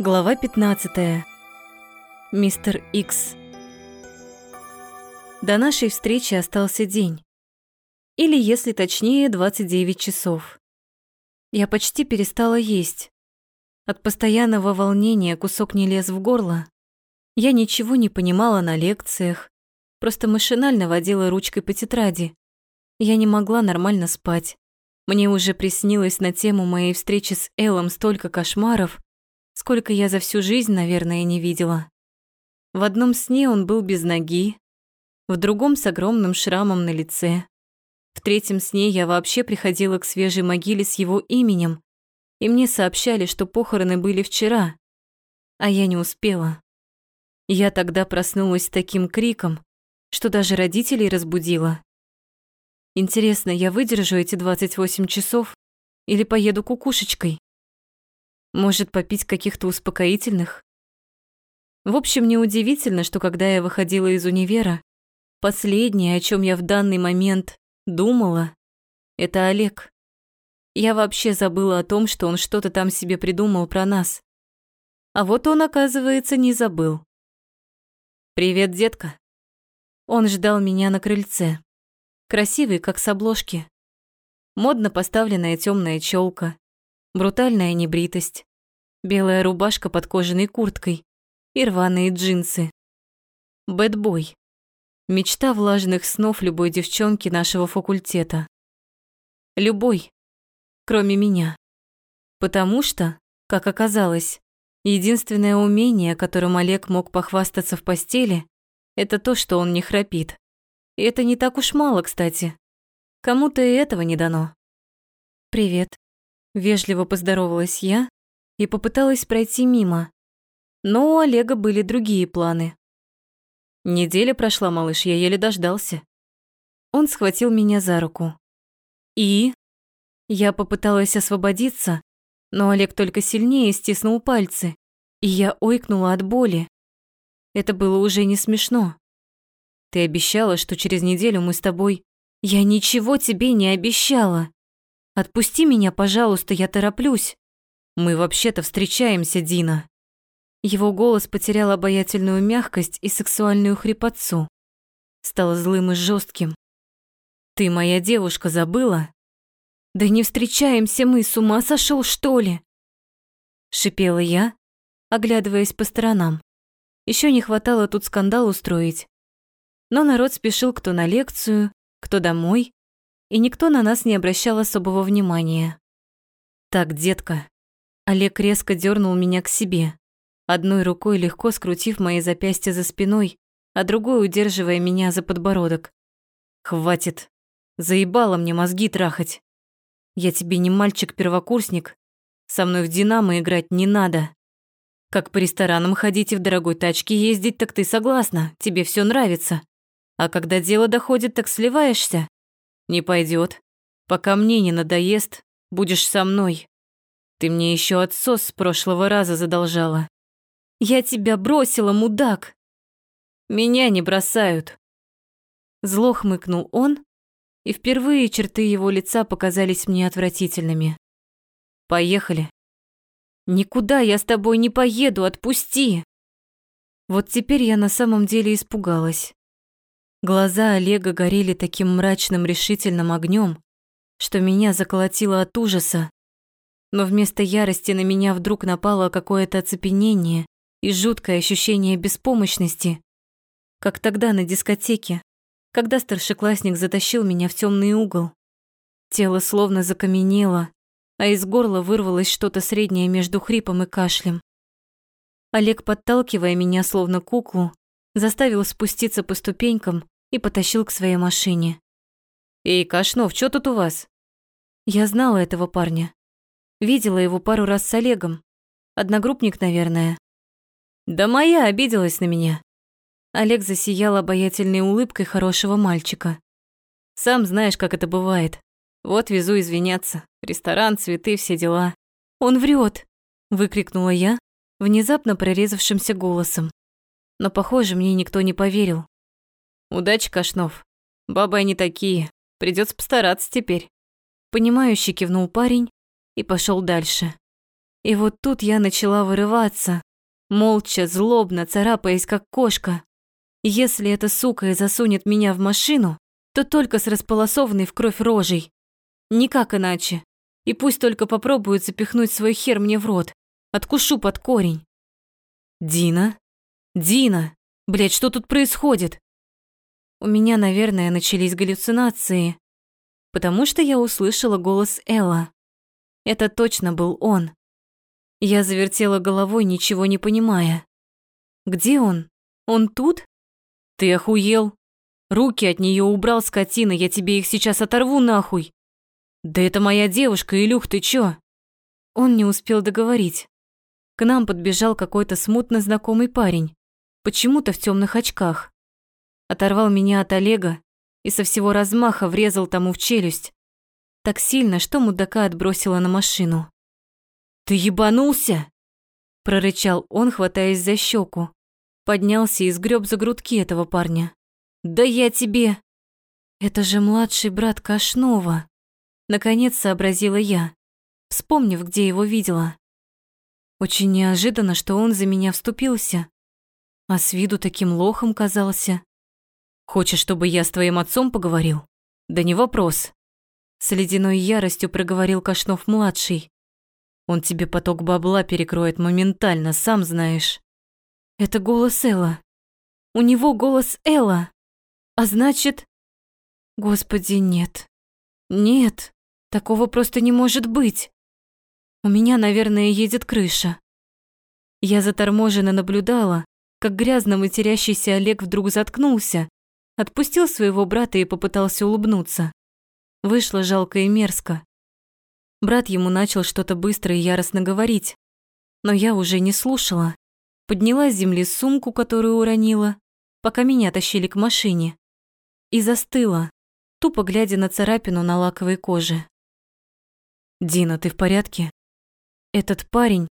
Глава 15. Мистер Икс. До нашей встречи остался день. Или, если точнее, 29 часов. Я почти перестала есть. От постоянного волнения кусок не лез в горло. Я ничего не понимала на лекциях, просто машинально водила ручкой по тетради. Я не могла нормально спать. Мне уже приснилось на тему моей встречи с Эллом столько кошмаров, сколько я за всю жизнь, наверное, не видела. В одном сне он был без ноги, в другом с огромным шрамом на лице. В третьем сне я вообще приходила к свежей могиле с его именем, и мне сообщали, что похороны были вчера, а я не успела. Я тогда проснулась с таким криком, что даже родителей разбудила. Интересно, я выдержу эти 28 часов или поеду кукушечкой? Может, попить каких-то успокоительных? В общем, неудивительно, что когда я выходила из универа, последнее, о чем я в данный момент думала, это Олег. Я вообще забыла о том, что он что-то там себе придумал про нас. А вот он, оказывается, не забыл. «Привет, детка». Он ждал меня на крыльце. Красивый, как с обложки. Модно поставленная темная челка, брутальная небритость, белая рубашка под кожаной курткой и рваные джинсы. Бэтбой. Мечта влажных снов любой девчонки нашего факультета. Любой, кроме меня. Потому что, как оказалось, единственное умение, которым Олег мог похвастаться в постели, это то, что он не храпит. И это не так уж мало, кстати. Кому-то и этого не дано. «Привет», Вежливо поздоровалась я и попыталась пройти мимо. Но у Олега были другие планы. Неделя прошла, малыш, я еле дождался. Он схватил меня за руку. И? Я попыталась освободиться, но Олег только сильнее стиснул пальцы, и я ойкнула от боли. Это было уже не смешно. Ты обещала, что через неделю мы с тобой... Я ничего тебе не обещала. Отпусти меня, пожалуйста, я тороплюсь. Мы вообще-то встречаемся, Дина. Его голос потерял обаятельную мягкость и сексуальную хрипотцу. Стал злым и жестким. Ты моя девушка забыла? Да не встречаемся мы, с ума сошел, что ли? Шипела я, оглядываясь по сторонам. Еще не хватало тут скандал устроить. Но народ спешил кто на лекцию, кто домой, и никто на нас не обращал особого внимания. «Так, детка». Олег резко дернул меня к себе, одной рукой легко скрутив мои запястья за спиной, а другой удерживая меня за подбородок. «Хватит. Заебало мне мозги трахать. Я тебе не мальчик-первокурсник. Со мной в «Динамо» играть не надо. Как по ресторанам ходить и в дорогой тачке ездить, так ты согласна, тебе все нравится. А когда дело доходит, так сливаешься. Не пойдет. Пока мне не надоест, будешь со мной. Ты мне еще отсос с прошлого раза задолжала. Я тебя бросила, мудак. Меня не бросают. Зло хмыкнул он, и впервые черты его лица показались мне отвратительными. Поехали. Никуда я с тобой не поеду, отпусти. Вот теперь я на самом деле испугалась. Глаза Олега горели таким мрачным решительным огнем, что меня заколотило от ужаса. Но вместо ярости на меня вдруг напало какое-то оцепенение и жуткое ощущение беспомощности, как тогда на дискотеке, когда старшеклассник затащил меня в темный угол. Тело словно закаменело, а из горла вырвалось что-то среднее между хрипом и кашлем. Олег, подталкивая меня словно куклу, заставил спуститься по ступенькам и потащил к своей машине. «Эй, Кашнов, что тут у вас?» Я знала этого парня. Видела его пару раз с Олегом. Одногруппник, наверное. Да моя обиделась на меня. Олег засиял обаятельной улыбкой хорошего мальчика. Сам знаешь, как это бывает. Вот везу извиняться. Ресторан, цветы, все дела. Он врет, выкрикнула я, внезапно прорезавшимся голосом. Но, похоже, мне никто не поверил. Удачи, Кашнов. Бабы они такие. Придется постараться теперь. Понимающе кивнул парень и пошел дальше. И вот тут я начала вырываться, молча, злобно, царапаясь, как кошка. Если эта сука и засунет меня в машину, то только с располосованной в кровь рожей. Никак иначе. И пусть только попробует запихнуть свой хер мне в рот. Откушу под корень. Дина? Дина! Блядь, что тут происходит? У меня, наверное, начались галлюцинации, потому что я услышала голос Элла. Это точно был он. Я завертела головой, ничего не понимая. Где он? Он тут? Ты охуел? Руки от нее убрал, скотина, я тебе их сейчас оторву нахуй. Да это моя девушка, Илюх, ты чё? Он не успел договорить. К нам подбежал какой-то смутно знакомый парень, почему-то в темных очках. Оторвал меня от Олега и со всего размаха врезал тому в челюсть. Так сильно, что мудака отбросило на машину. «Ты ебанулся?» прорычал он, хватаясь за щеку. Поднялся и сгреб за грудки этого парня. «Да я тебе...» «Это же младший брат Кашнова», наконец сообразила я, вспомнив, где его видела. Очень неожиданно, что он за меня вступился, а с виду таким лохом казался. «Хочешь, чтобы я с твоим отцом поговорил?» «Да не вопрос», — с ледяной яростью проговорил Кашнов-младший. Он тебе поток бабла перекроет моментально, сам знаешь. Это голос Элла. У него голос Элла. А значит... Господи, нет. Нет, такого просто не может быть. У меня, наверное, едет крыша. Я заторможенно наблюдала, как грязно матерящийся Олег вдруг заткнулся, отпустил своего брата и попытался улыбнуться. Вышло жалко и мерзко. Брат ему начал что-то быстро и яростно говорить, но я уже не слушала. Подняла с земли сумку, которую уронила, пока меня тащили к машине, и застыла, тупо глядя на царапину на лаковой коже. «Дина, ты в порядке?» Этот парень,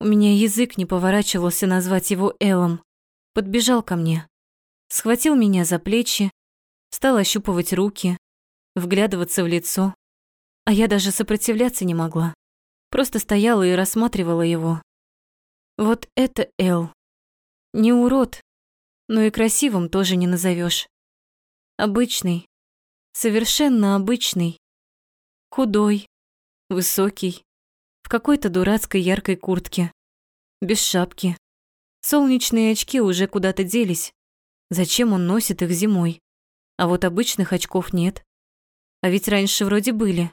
у меня язык не поворачивался назвать его Элом, подбежал ко мне, схватил меня за плечи, стал ощупывать руки, вглядываться в лицо а я даже сопротивляться не могла. Просто стояла и рассматривала его. Вот это Эл. Не урод, но и красивым тоже не назовешь. Обычный, совершенно обычный. Худой, высокий, в какой-то дурацкой яркой куртке, без шапки. Солнечные очки уже куда-то делись. Зачем он носит их зимой? А вот обычных очков нет. А ведь раньше вроде были.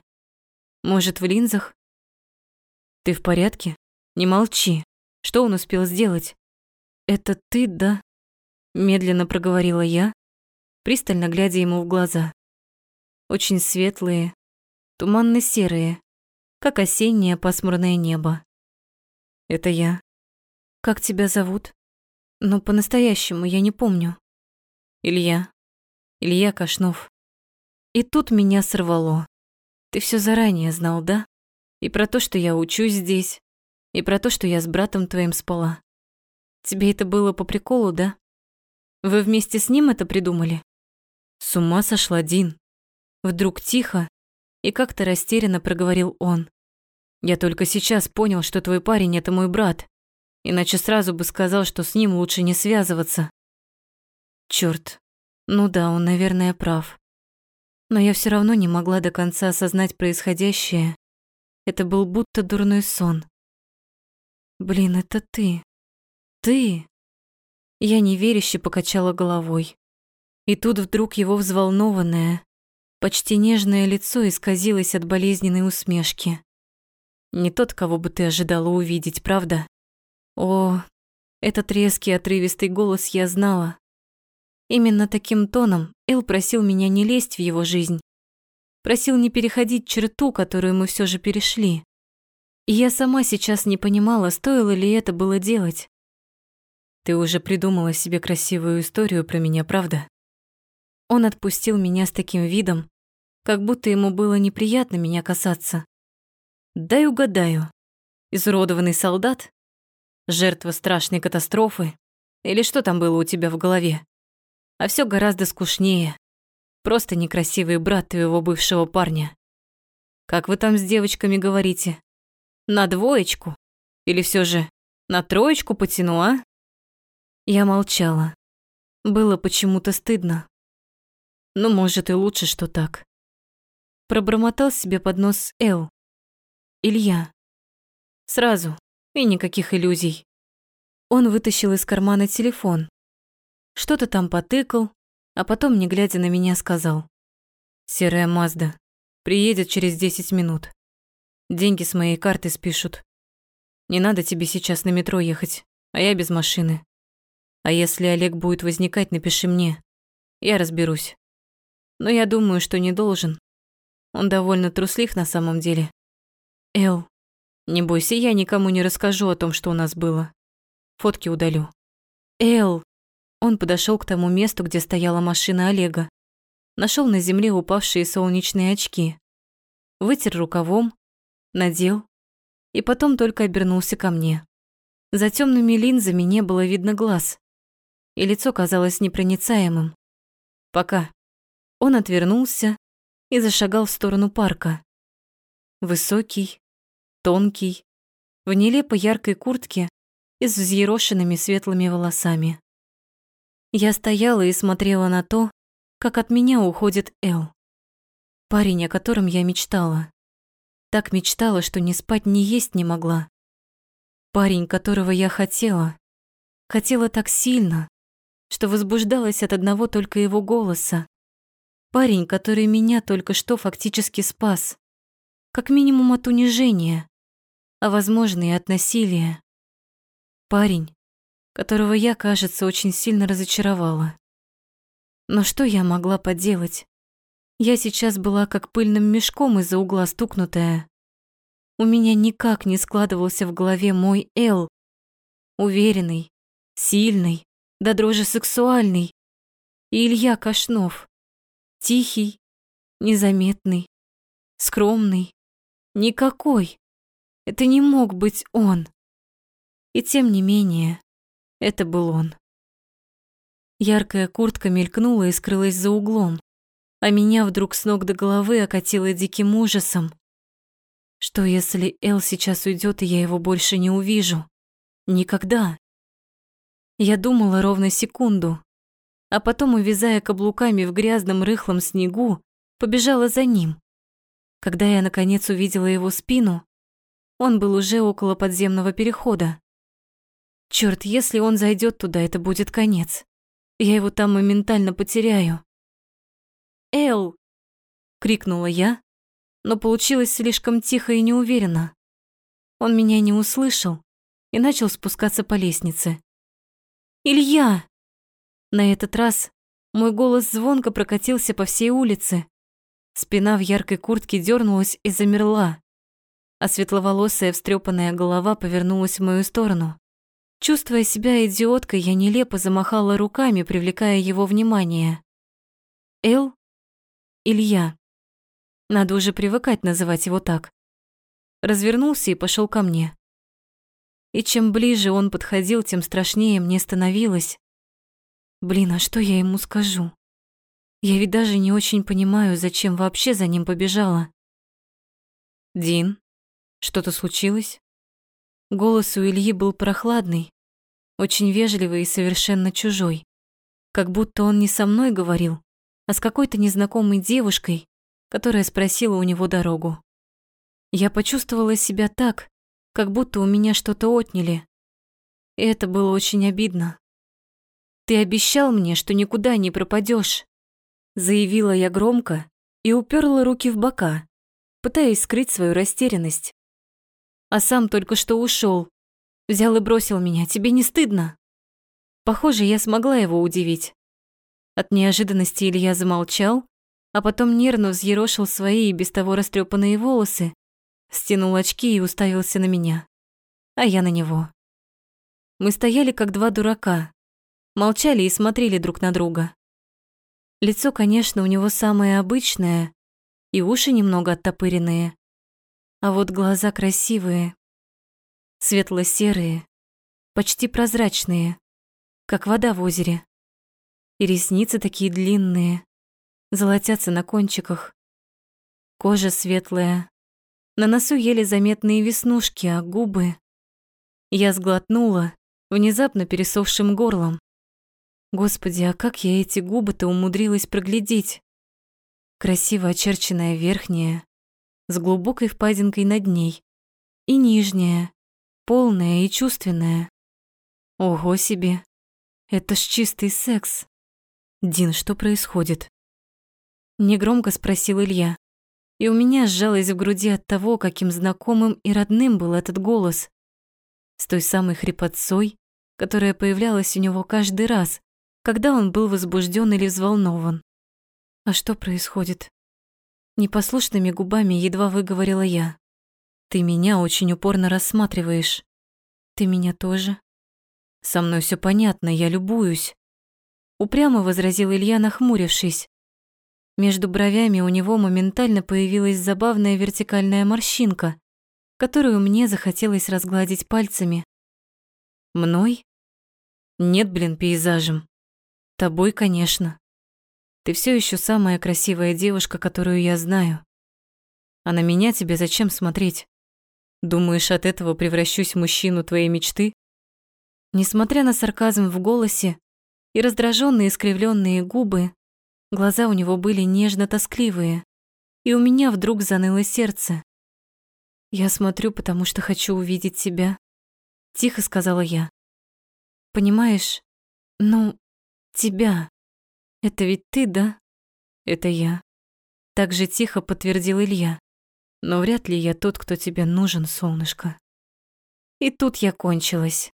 Может, в линзах? Ты в порядке? Не молчи. Что он успел сделать? Это ты, да? Медленно проговорила я, пристально глядя ему в глаза. Очень светлые, туманно-серые, как осеннее пасмурное небо. Это я. Как тебя зовут? Но по-настоящему я не помню. Илья. Илья Кашнов. И тут меня сорвало. Ты все заранее знал, да? И про то, что я учусь здесь, и про то, что я с братом твоим спала. Тебе это было по приколу, да? Вы вместе с ним это придумали? С ума сошла Дин. Вдруг тихо и как-то растерянно проговорил он. Я только сейчас понял, что твой парень это мой брат, иначе сразу бы сказал, что с ним лучше не связываться. Чёрт. Ну да, он, наверное, прав. Но я все равно не могла до конца осознать происходящее. Это был будто дурной сон. Блин, это ты. Ты. Я неверяще покачала головой. И тут вдруг его взволнованное, почти нежное лицо исказилось от болезненной усмешки. Не тот, кого бы ты ожидала увидеть, правда? О, этот резкий отрывистый голос я знала. Именно таким тоном Эл просил меня не лезть в его жизнь. Просил не переходить черту, которую мы все же перешли. И я сама сейчас не понимала, стоило ли это было делать. Ты уже придумала себе красивую историю про меня, правда? Он отпустил меня с таким видом, как будто ему было неприятно меня касаться. Дай угадаю. Изуродованный солдат? Жертва страшной катастрофы? Или что там было у тебя в голове? А все гораздо скучнее. Просто некрасивый брат твоего бывшего парня. Как вы там с девочками говорите? На двоечку? Или все же на троечку потяну, а? Я молчала. Было почему-то стыдно. Ну, может, и лучше, что так. Пробормотал себе под нос Эл. Илья. Сразу. И никаких иллюзий. Он вытащил из кармана телефон. Что-то там потыкал, а потом, не глядя на меня, сказал. «Серая Мазда. Приедет через 10 минут. Деньги с моей карты спишут. Не надо тебе сейчас на метро ехать, а я без машины. А если Олег будет возникать, напиши мне. Я разберусь. Но я думаю, что не должен. Он довольно труслив на самом деле. Эл, не бойся, я никому не расскажу о том, что у нас было. Фотки удалю. Эл. Он подошел к тому месту, где стояла машина Олега. Нашел на земле упавшие солнечные очки. Вытер рукавом, надел и потом только обернулся ко мне. За темными линзами не было видно глаз и лицо казалось непроницаемым. Пока. Он отвернулся и зашагал в сторону парка. Высокий, тонкий, в нелепо яркой куртке и с взъерошенными светлыми волосами. Я стояла и смотрела на то, как от меня уходит Эл. Парень, о котором я мечтала. Так мечтала, что ни спать, ни есть не могла. Парень, которого я хотела. Хотела так сильно, что возбуждалась от одного только его голоса. Парень, который меня только что фактически спас. Как минимум от унижения, а возможно и от насилия. Парень, которого я, кажется, очень сильно разочаровала. Но что я могла поделать? Я сейчас была как пыльным мешком из-за угла стукнутая. У меня никак не складывался в голове мой Эл, уверенный, сильный, до дрожи сексуальный. И Илья Кашнов. Тихий, незаметный, скромный. Никакой. Это не мог быть он. И тем не менее, это был он. Яркая куртка мелькнула и скрылась за углом, а меня вдруг с ног до головы окатило диким ужасом. Что если Эл сейчас уйдет, и я его больше не увижу? Никогда. Я думала ровно секунду, а потом, увязая каблуками в грязном рыхлом снегу, побежала за ним. Когда я наконец увидела его спину, он был уже около подземного перехода. Черт, если он зайдет туда, это будет конец. Я его там моментально потеряю. «Эл!» — крикнула я, но получилось слишком тихо и неуверенно. Он меня не услышал и начал спускаться по лестнице. Илья!» На этот раз мой голос звонко прокатился по всей улице. Спина в яркой куртке дернулась и замерла, а светловолосая встрепанная голова повернулась в мою сторону. Чувствуя себя идиоткой, я нелепо замахала руками, привлекая его внимание. Эл? Илья. Надо уже привыкать называть его так. Развернулся и пошел ко мне. И чем ближе он подходил, тем страшнее мне становилось. Блин, а что я ему скажу? Я ведь даже не очень понимаю, зачем вообще за ним побежала. Дин, что-то случилось? Голос у Ильи был прохладный, очень вежливый и совершенно чужой. Как будто он не со мной говорил, а с какой-то незнакомой девушкой, которая спросила у него дорогу. Я почувствовала себя так, как будто у меня что-то отняли. И это было очень обидно. «Ты обещал мне, что никуда не пропадешь, заявила я громко и уперла руки в бока, пытаясь скрыть свою растерянность. А сам только что ушел, взял и бросил меня. Тебе не стыдно? Похоже, я смогла его удивить. От неожиданности Илья замолчал, а потом нервно взъерошил свои и без того растрепанные волосы стянул очки и уставился на меня, а я на него. Мы стояли как два дурака, молчали и смотрели друг на друга. Лицо, конечно, у него самое обычное, и уши немного оттопыренные, а вот глаза красивые, светло-серые, почти прозрачные, как вода в озере. И ресницы такие длинные, золотятся на кончиках. Кожа светлая, на носу еле заметные веснушки, а губы... Я сглотнула, внезапно пересохшим горлом. Господи, а как я эти губы-то умудрилась проглядеть? Красиво очерченная верхняя, с глубокой впадинкой над ней, и нижняя, полная и чувственная. Ого себе, это ж чистый секс. Дин, что происходит? Негромко спросил Илья. И у меня сжалось в груди от того, каким знакомым и родным был этот голос. С той самой хрипотцой, которая появлялась у него каждый раз, когда он был возбужден или взволнован. А что происходит? Непослушными губами едва выговорила я. Ты меня очень упорно рассматриваешь. Ты меня тоже? Со мной все понятно, я любуюсь. Упрямо возразил Илья, нахмурившись. Между бровями у него моментально появилась забавная вертикальная морщинка, которую мне захотелось разгладить пальцами. Мной? Нет, блин, пейзажем. Тобой, конечно. Ты все еще самая красивая девушка, которую я знаю. А на меня тебе зачем смотреть? Думаешь, от этого превращусь в мужчину твоей мечты? Несмотря на сарказм в голосе и раздраженные искривленные губы, глаза у него были нежно-тоскливые, и у меня вдруг заныло сердце. «Я смотрю, потому что хочу увидеть тебя», — тихо сказала я. «Понимаешь, ну, тебя. Это ведь ты, да? Это я. Так же тихо подтвердил Илья. Но вряд ли я тот, кто тебе нужен, солнышко. И тут я кончилась.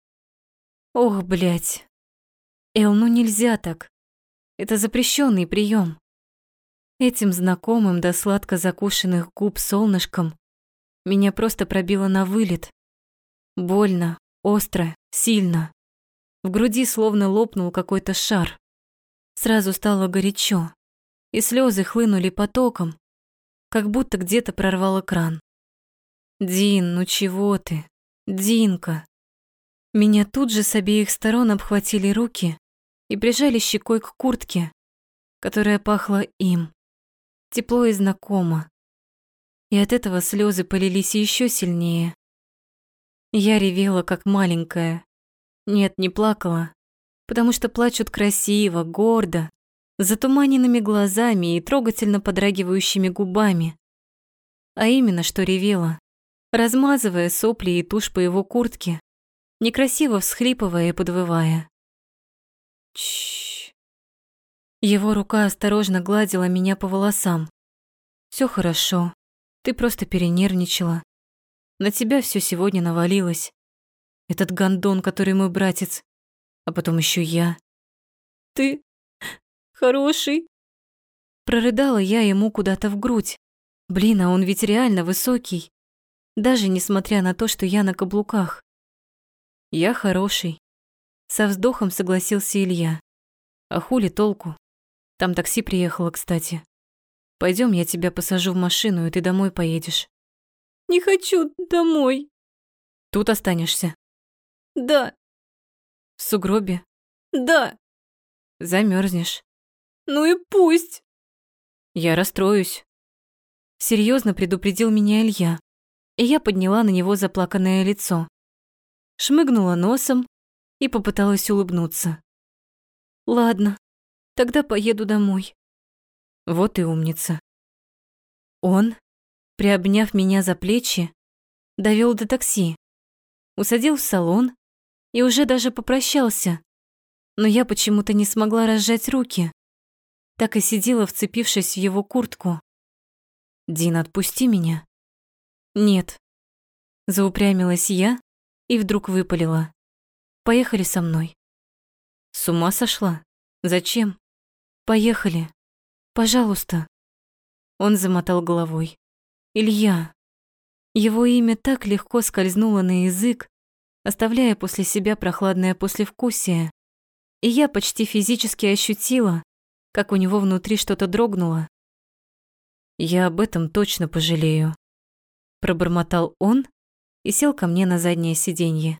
Ох, блядь. Эл, ну нельзя так. Это запрещенный прием. Этим знакомым до сладко закушенных губ солнышком меня просто пробило на вылет. Больно, остро, сильно. В груди словно лопнул какой-то шар. Сразу стало горячо, и слезы хлынули потоком, как будто где-то прорвало кран. «Дин, ну чего ты? Динка!» Меня тут же с обеих сторон обхватили руки и прижали щекой к куртке, которая пахла им. Тепло и знакомо. И от этого слезы полились еще сильнее. Я ревела, как маленькая, нет, не плакала, потому что плачут красиво, гордо, затуманенными глазами и трогательно подрагивающими губами. А именно, что ревела, размазывая сопли и тушь по его куртке, некрасиво всхлипывая и подвывая. Чш. Его рука осторожно гладила меня по волосам. Все хорошо. Ты просто перенервничала. На тебя все сегодня навалилось. Этот гондон, который мой братец. А потом еще я. Ты хороший. Прорыдала я ему куда-то в грудь. Блин, а он ведь реально высокий. Даже несмотря на то, что я на каблуках. Я хороший. Со вздохом согласился Илья. А хули толку? Там такси приехало, кстати. Пойдем, я тебя посажу в машину, и ты домой поедешь. Не хочу домой. Тут останешься. Да. Сугробе? Да. Замерзнешь. Ну и пусть. Я расстроюсь. Серьезно предупредил меня Илья, и я подняла на него заплаканное лицо. Шмыгнула носом и попыталась улыбнуться. Ладно, тогда поеду домой. Вот и умница. Он, приобняв меня за плечи, довел до такси, усадил в салон и уже даже попрощался. Но я почему-то не смогла разжать руки. Так и сидела, вцепившись в его куртку. «Дин, отпусти меня». «Нет». Заупрямилась я и вдруг выпалила. «Поехали со мной». «С ума сошла? Зачем?» «Поехали. Пожалуйста». Он замотал головой. «Илья». Его имя так легко скользнуло на язык, оставляя после себя прохладное послевкусие. И я почти физически ощутила, как у него внутри что-то дрогнуло. «Я об этом точно пожалею», – пробормотал он и сел ко мне на заднее сиденье.